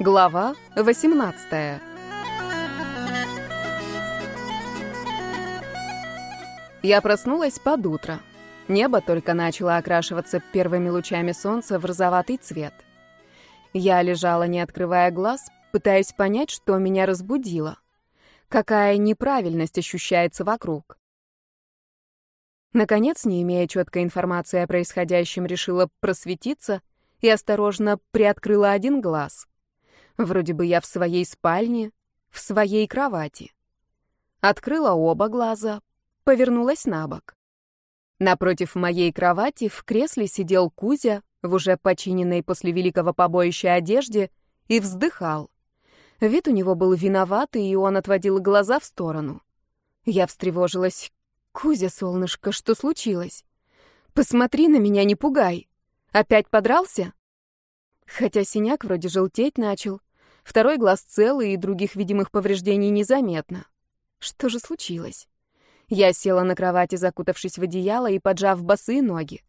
Глава 18 Я проснулась под утро. Небо только начало окрашиваться первыми лучами солнца в розоватый цвет. Я лежала, не открывая глаз, пытаясь понять, что меня разбудило. Какая неправильность ощущается вокруг. Наконец, не имея четкой информации о происходящем, решила просветиться и осторожно приоткрыла один глаз. Вроде бы я в своей спальне, в своей кровати. Открыла оба глаза, повернулась на бок. Напротив моей кровати в кресле сидел Кузя в уже починенной после великого побоища одежде и вздыхал. Вид у него был виноватый, и он отводил глаза в сторону. Я встревожилась. «Кузя, солнышко, что случилось? Посмотри на меня, не пугай. Опять подрался?» Хотя синяк вроде желтеть начал. Второй глаз целый, и других видимых повреждений незаметно. Что же случилось? Я села на кровати, закутавшись в одеяло и поджав босые ноги.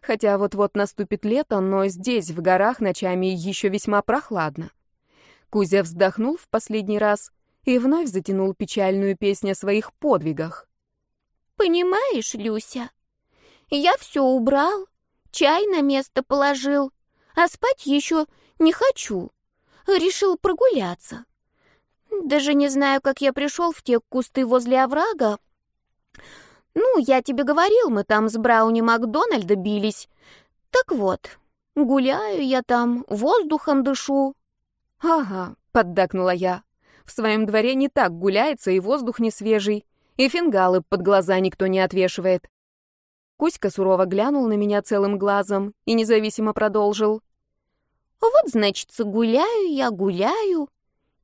Хотя вот-вот наступит лето, но здесь, в горах, ночами еще весьма прохладно. Кузя вздохнул в последний раз и вновь затянул печальную песню о своих подвигах. «Понимаешь, Люся, я все убрал, чай на место положил, а спать еще не хочу. Решил прогуляться. Даже не знаю, как я пришел в те кусты возле оврага. Ну, я тебе говорил, мы там с Брауни Макдональда бились. Так вот, гуляю я там, воздухом дышу, «Ага», — поддакнула я. «В своем дворе не так гуляется, и воздух не свежий, и фингалы под глаза никто не отвешивает». Кузька сурово глянул на меня целым глазом и независимо продолжил. «Вот, значит, гуляю я, гуляю,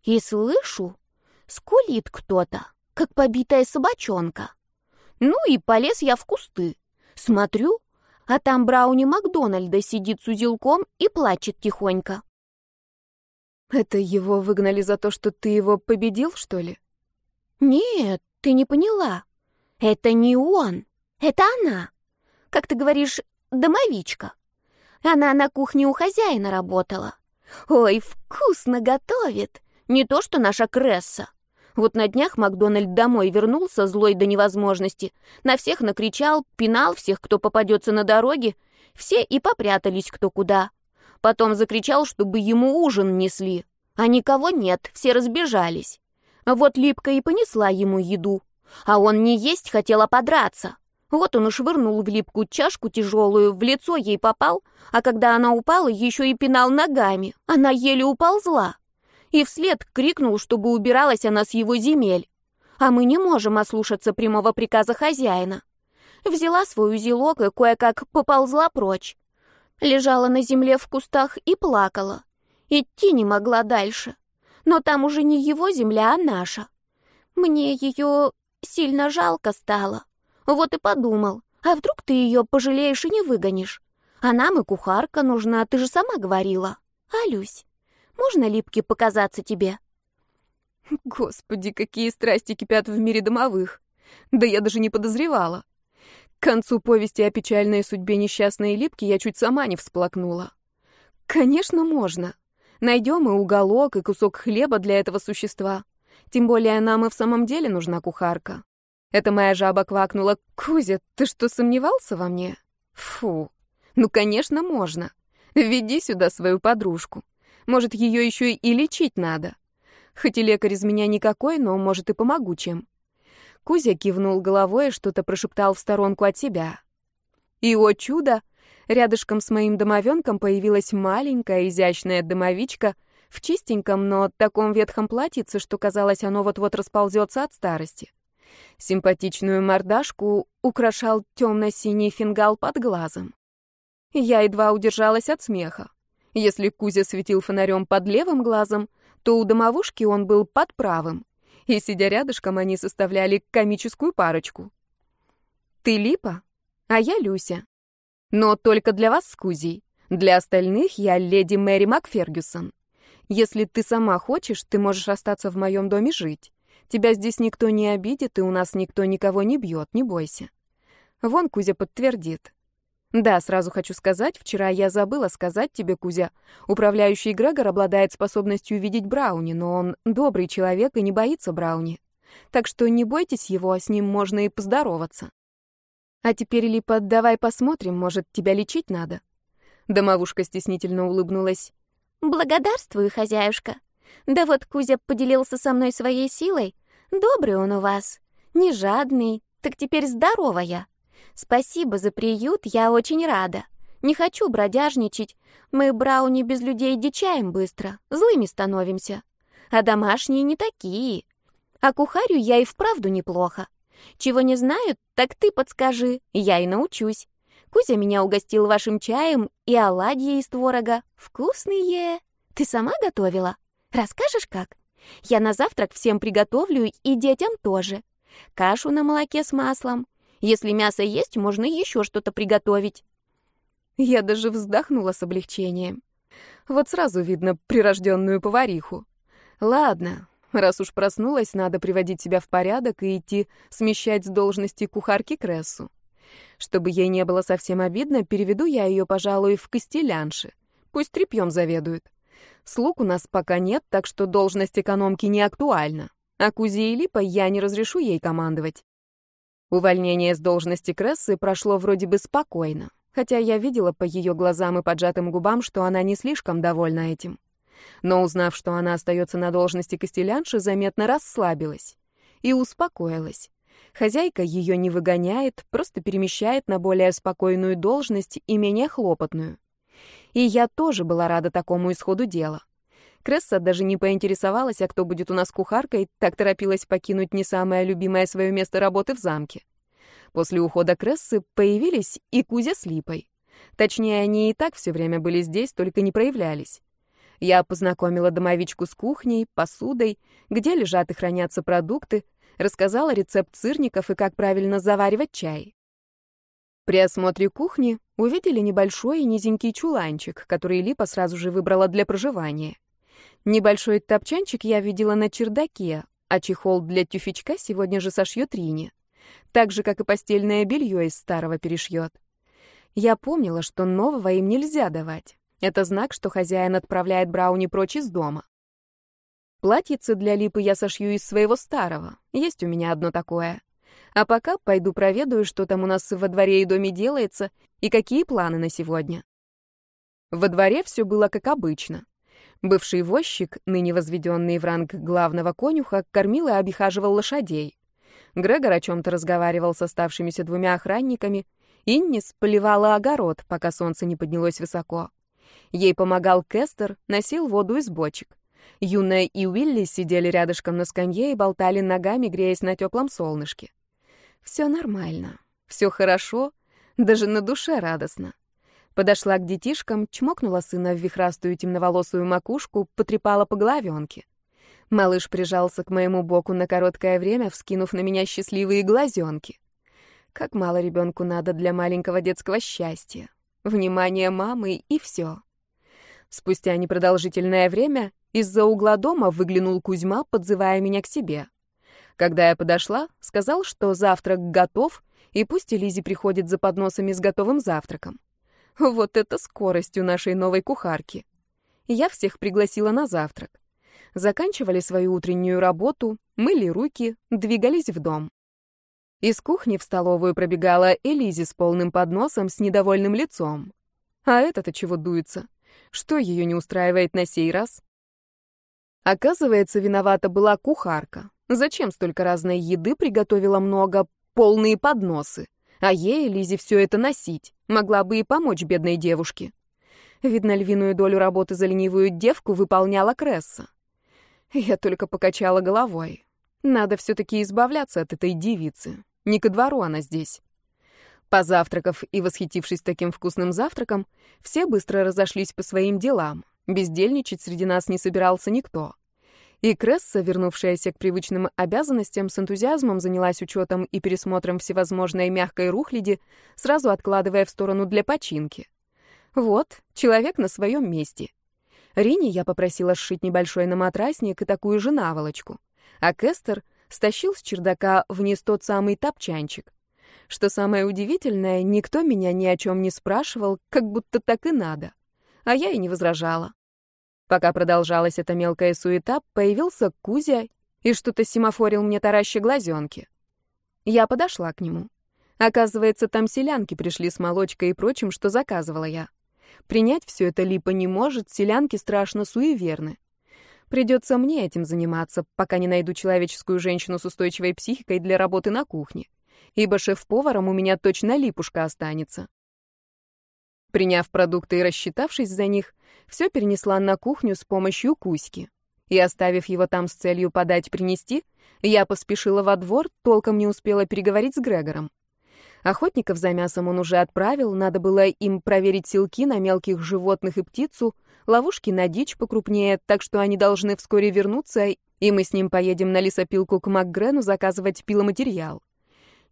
и слышу, скулит кто-то, как побитая собачонка. Ну и полез я в кусты. Смотрю, а там Брауни Макдональда сидит с узелком и плачет тихонько. Это его выгнали за то, что ты его победил, что ли? Нет, ты не поняла. Это не он, это она. Как ты говоришь, домовичка. Она на кухне у хозяина работала. Ой, вкусно готовит. Не то, что наша Кресса. Вот на днях Макдональд домой вернулся, злой до невозможности. На всех накричал, пинал всех, кто попадется на дороге. Все и попрятались кто куда. Потом закричал, чтобы ему ужин несли. А никого нет, все разбежались. Вот Липка и понесла ему еду. А он не есть хотел, а подраться. Вот он и швырнул в Липку чашку тяжелую, в лицо ей попал, а когда она упала, еще и пинал ногами. Она еле уползла. И вслед крикнул, чтобы убиралась она с его земель. А мы не можем ослушаться прямого приказа хозяина. Взяла свой узелок и кое-как поползла прочь лежала на земле в кустах и плакала. Идти не могла дальше. Но там уже не его земля, а наша. Мне ее сильно жалко стало. Вот и подумал, а вдруг ты ее пожалеешь и не выгонишь? А нам и кухарка нужна, ты же сама говорила. Алюсь, можно липки показаться тебе? Господи, какие страсти кипят в мире домовых. Да я даже не подозревала. К концу повести о печальной судьбе несчастной Липки я чуть сама не всплакнула. Конечно, можно. Найдем и уголок, и кусок хлеба для этого существа. Тем более нам и в самом деле нужна кухарка. Это моя жаба квакнула. «Кузя, ты что, сомневался во мне?» «Фу. Ну, конечно, можно. Веди сюда свою подружку. Может, ее еще и лечить надо. Хоть и лекарь из меня никакой, но, может, и помогу чем». Кузя кивнул головой и что-то прошептал в сторонку от себя. И, о чудо, рядышком с моим домовенком появилась маленькая изящная домовичка в чистеньком, но таком ветхом платьице, что казалось, оно вот-вот расползется от старости. Симпатичную мордашку украшал темно-синий фингал под глазом. Я едва удержалась от смеха. Если Кузя светил фонарем под левым глазом, то у домовушки он был под правым и, сидя рядышком, они составляли комическую парочку. Ты Липа, а я Люся. Но только для вас с Кузей. Для остальных я леди Мэри Макфергюсон. Если ты сама хочешь, ты можешь остаться в моем доме жить. Тебя здесь никто не обидит, и у нас никто никого не бьет, не бойся. Вон Кузя подтвердит. Да, сразу хочу сказать, вчера я забыла сказать тебе, Кузя. Управляющий Грегор обладает способностью видеть Брауни, но он добрый человек и не боится Брауни. Так что не бойтесь его, с ним можно и поздороваться. А теперь, Липа, давай посмотрим, может, тебя лечить надо. Домовушка стеснительно улыбнулась. Благодарствую, хозяюшка. Да вот Кузя поделился со мной своей силой. Добрый он у вас, не жадный, так теперь здоровая. Спасибо за приют, я очень рада. Не хочу бродяжничать. Мы, брауни, без людей дичаем быстро, злыми становимся. А домашние не такие. А кухарю я и вправду неплохо. Чего не знают, так ты подскажи, я и научусь. Кузя меня угостил вашим чаем и оладьи из творога. Вкусные. Ты сама готовила? Расскажешь, как? Я на завтрак всем приготовлю и детям тоже. Кашу на молоке с маслом, если мясо есть, можно еще что-то приготовить». Я даже вздохнула с облегчением. Вот сразу видно прирожденную повариху. Ладно, раз уж проснулась, надо приводить себя в порядок и идти смещать с должности кухарки Крессу. Чтобы ей не было совсем обидно, переведу я ее, пожалуй, в костелянши. Пусть тряпьем заведует. Слуг у нас пока нет, так что должность экономки не актуальна. А Кузе и Липа я не разрешу ей командовать. Увольнение с должности Крессы прошло вроде бы спокойно, хотя я видела по ее глазам и поджатым губам, что она не слишком довольна этим. Но узнав, что она остается на должности костелянши, заметно расслабилась и успокоилась. Хозяйка ее не выгоняет, просто перемещает на более спокойную должность и менее хлопотную. И я тоже была рада такому исходу дела. Кресса даже не поинтересовалась, а кто будет у нас кухаркой, так торопилась покинуть не самое любимое свое место работы в замке. После ухода Крессы появились и Кузя с Липой. Точнее, они и так все время были здесь, только не проявлялись. Я познакомила домовичку с кухней, посудой, где лежат и хранятся продукты, рассказала рецепт сырников и как правильно заваривать чай. При осмотре кухни увидели небольшой и низенький чуланчик, который Липа сразу же выбрала для проживания. Небольшой топчанчик я видела на чердаке, а чехол для тюфячка сегодня же сошьет Рине. Так же, как и постельное белье из старого перешьет. Я помнила, что нового им нельзя давать. Это знак, что хозяин отправляет Брауни прочь из дома. Платьице для липы я сошью из своего старого. Есть у меня одно такое. А пока пойду проведаю, что там у нас во дворе и доме делается, и какие планы на сегодня. Во дворе все было как обычно. Бывший возчик, ныне возведенный в ранг главного конюха, кормил и обихаживал лошадей. Грегор о чем-то разговаривал с оставшимися двумя охранниками. Иннис поливала огород, пока солнце не поднялось высоко. Ей помогал Кестер, носил воду из бочек. Юная и Уилли сидели рядышком на скамье и болтали ногами, греясь на теплом солнышке. Все нормально, все хорошо, даже на душе радостно. Подошла к детишкам, чмокнула сына в вихрастую темноволосую макушку, потрепала по головенке. Малыш прижался к моему боку на короткое время, вскинув на меня счастливые глазенки. Как мало ребенку надо для маленького детского счастья. Внимание мамы и все. Спустя непродолжительное время из-за угла дома выглянул Кузьма, подзывая меня к себе. Когда я подошла, сказал, что завтрак готов, и пусть Элизе приходит за подносами с готовым завтраком. Вот это скорость у нашей новой кухарки. Я всех пригласила на завтрак. Заканчивали свою утреннюю работу, мыли руки, двигались в дом. Из кухни в столовую пробегала Элизи с полным подносом с недовольным лицом. А это-то чего дуется? Что ее не устраивает на сей раз? Оказывается, виновата была кухарка. Зачем столько разной еды приготовила много, полные подносы? А ей, Лизе, все это носить. Могла бы и помочь бедной девушке. Видно, львиную долю работы за ленивую девку выполняла Кресса. Я только покачала головой. Надо все-таки избавляться от этой девицы. Не ко двору она здесь. Позавтракав и восхитившись таким вкусным завтраком, все быстро разошлись по своим делам. Бездельничать среди нас не собирался никто. И Кресса, вернувшаяся к привычным обязанностям, с энтузиазмом занялась учетом и пересмотром всевозможной мягкой рухляди, сразу откладывая в сторону для починки. Вот, человек на своем месте. Рине я попросила сшить небольшой наматрасник и такую же наволочку. А Кестер стащил с чердака вниз тот самый топчанчик. Что самое удивительное, никто меня ни о чем не спрашивал, как будто так и надо. А я и не возражала. Пока продолжалась эта мелкая суета, появился Кузя и что-то семафорил мне таращи глазенки. Я подошла к нему. Оказывается, там селянки пришли с молочкой и прочим, что заказывала я. Принять все это Липа не может, селянки страшно суеверны. Придется мне этим заниматься, пока не найду человеческую женщину с устойчивой психикой для работы на кухне. Ибо шеф-поваром у меня точно липушка останется. Приняв продукты и рассчитавшись за них, все перенесла на кухню с помощью Кузьки. И оставив его там с целью подать-принести, я поспешила во двор, толком не успела переговорить с Грегором. Охотников за мясом он уже отправил, надо было им проверить силки на мелких животных и птицу, ловушки на дичь покрупнее, так что они должны вскоре вернуться, и мы с ним поедем на лесопилку к МакГрену заказывать пиломатериал.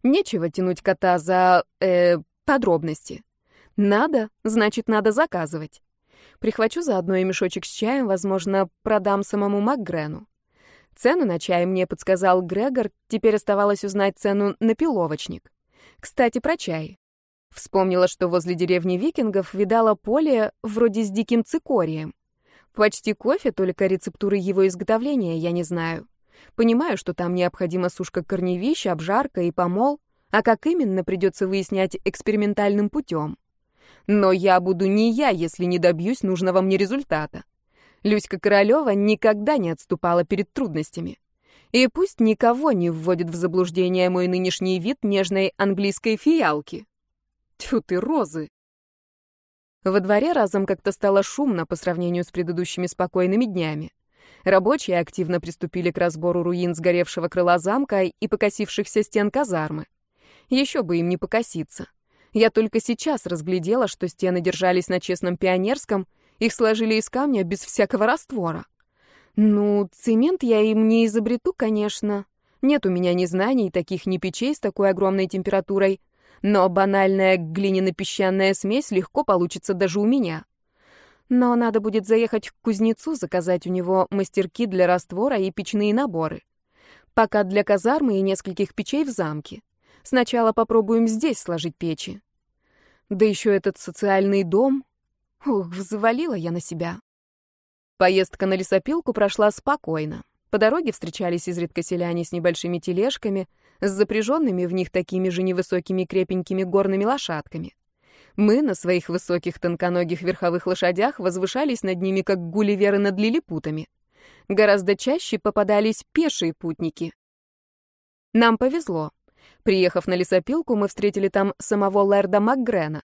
Нечего тянуть кота за... э... подробности. Надо, значит, надо заказывать. Прихвачу заодно и мешочек с чаем, возможно, продам самому МакГрену. Цену на чай мне подсказал Грегор, теперь оставалось узнать цену на пиловочник. Кстати, про чай. Вспомнила, что возле деревни викингов видала поле вроде с диким цикорием. Почти кофе, только рецептуры его изготовления я не знаю. Понимаю, что там необходима сушка корневищ, обжарка и помол, а как именно придется выяснять экспериментальным путем. Но я буду не я, если не добьюсь нужного мне результата. Люська Королева никогда не отступала перед трудностями. И пусть никого не вводит в заблуждение мой нынешний вид нежной английской фиалки. Тьфу ты, розы! Во дворе разом как-то стало шумно по сравнению с предыдущими спокойными днями. Рабочие активно приступили к разбору руин сгоревшего крыла замка и покосившихся стен казармы. Еще бы им не покоситься. Я только сейчас разглядела, что стены держались на честном пионерском, их сложили из камня без всякого раствора. Ну, цемент я им не изобрету, конечно. Нет у меня ни знаний, таких ни печей с такой огромной температурой. Но банальная глиняно-песчаная смесь легко получится даже у меня. Но надо будет заехать к кузнецу, заказать у него мастерки для раствора и печные наборы. Пока для казармы и нескольких печей в замке. Сначала попробуем здесь сложить печи. Да еще этот социальный дом. Ух, взвалила я на себя. Поездка на лесопилку прошла спокойно. По дороге встречались изредка селяне с небольшими тележками, с запряженными в них такими же невысокими крепенькими горными лошадками. Мы на своих высоких тонконогих верховых лошадях возвышались над ними, как гулливеры над лилипутами. Гораздо чаще попадались пешие путники. Нам повезло. Приехав на лесопилку, мы встретили там самого Лэрда Макгрена.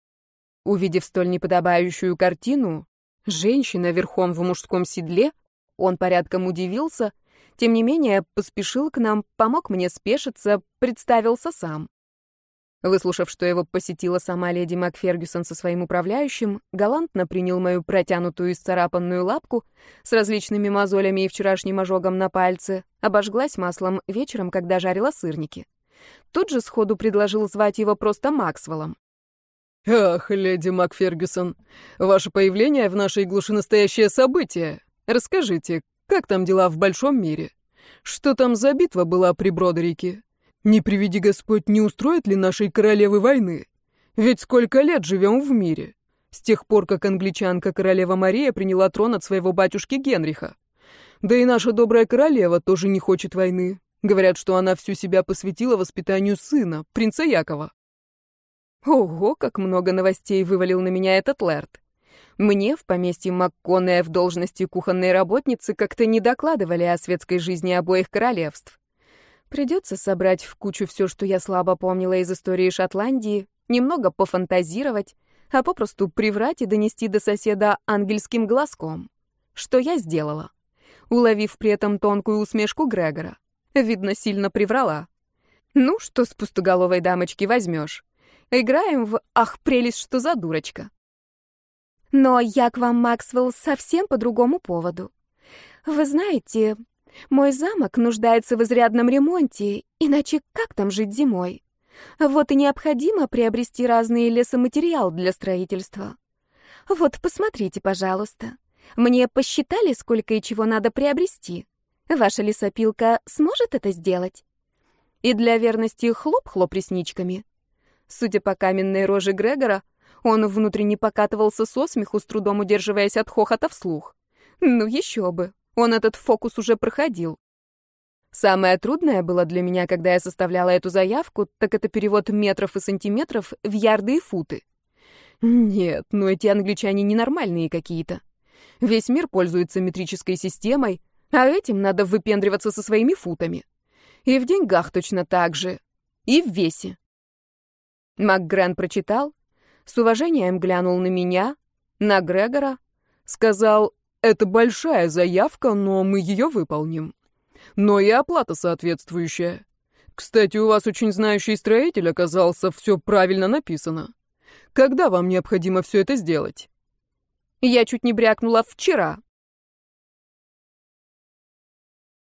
Увидев столь неподобающую картину, женщина верхом в мужском седле, он порядком удивился, тем не менее поспешил к нам, помог мне спешиться, представился сам. Выслушав, что его посетила сама леди Макфергюсон со своим управляющим, галантно принял мою протянутую и сцарапанную лапку с различными мозолями и вчерашним ожогом на пальце, обожглась маслом вечером, когда жарила сырники. Тут же сходу предложил звать его просто Максвеллом. «Ах, леди Макфергюсон, ваше появление в нашей глуши настоящее событие. Расскажите, как там дела в большом мире? Что там за битва была при Бродерике? Не приведи Господь, не устроит ли нашей королевы войны? Ведь сколько лет живем в мире? С тех пор, как англичанка королева Мария приняла трон от своего батюшки Генриха. Да и наша добрая королева тоже не хочет войны. Говорят, что она всю себя посвятила воспитанию сына, принца Якова. Ого, как много новостей вывалил на меня этот Лэрд. Мне в поместье МакКоннея в должности кухонной работницы как-то не докладывали о светской жизни обоих королевств. Придется собрать в кучу все, что я слабо помнила из истории Шотландии, немного пофантазировать, а попросту приврать и донести до соседа ангельским глазком. Что я сделала? Уловив при этом тонкую усмешку Грегора. Видно, сильно приврала. Ну, что с пустоголовой дамочки возьмешь? Играем в «Ах, прелесть, что за дурочка». Но я к вам, Максвелл, совсем по другому поводу. Вы знаете, мой замок нуждается в изрядном ремонте, иначе как там жить зимой? Вот и необходимо приобрести разные лесоматериал для строительства. Вот, посмотрите, пожалуйста. Мне посчитали, сколько и чего надо приобрести. Ваша лесопилка сможет это сделать? И для верности хлоп-хлоп ресничками. Судя по каменной роже Грегора, он внутренне покатывался со смеху, с трудом удерживаясь от хохота вслух. Ну еще бы, он этот фокус уже проходил. Самое трудное было для меня, когда я составляла эту заявку, так это перевод метров и сантиметров в ярды и футы. Нет, ну эти англичане ненормальные какие-то. Весь мир пользуется метрической системой, а этим надо выпендриваться со своими футами. И в деньгах точно так же. И в весе. МакГрен прочитал, с уважением глянул на меня, на Грегора, сказал, «Это большая заявка, но мы ее выполним. Но и оплата соответствующая. Кстати, у вас очень знающий строитель оказался, все правильно написано. Когда вам необходимо все это сделать?» Я чуть не брякнула вчера.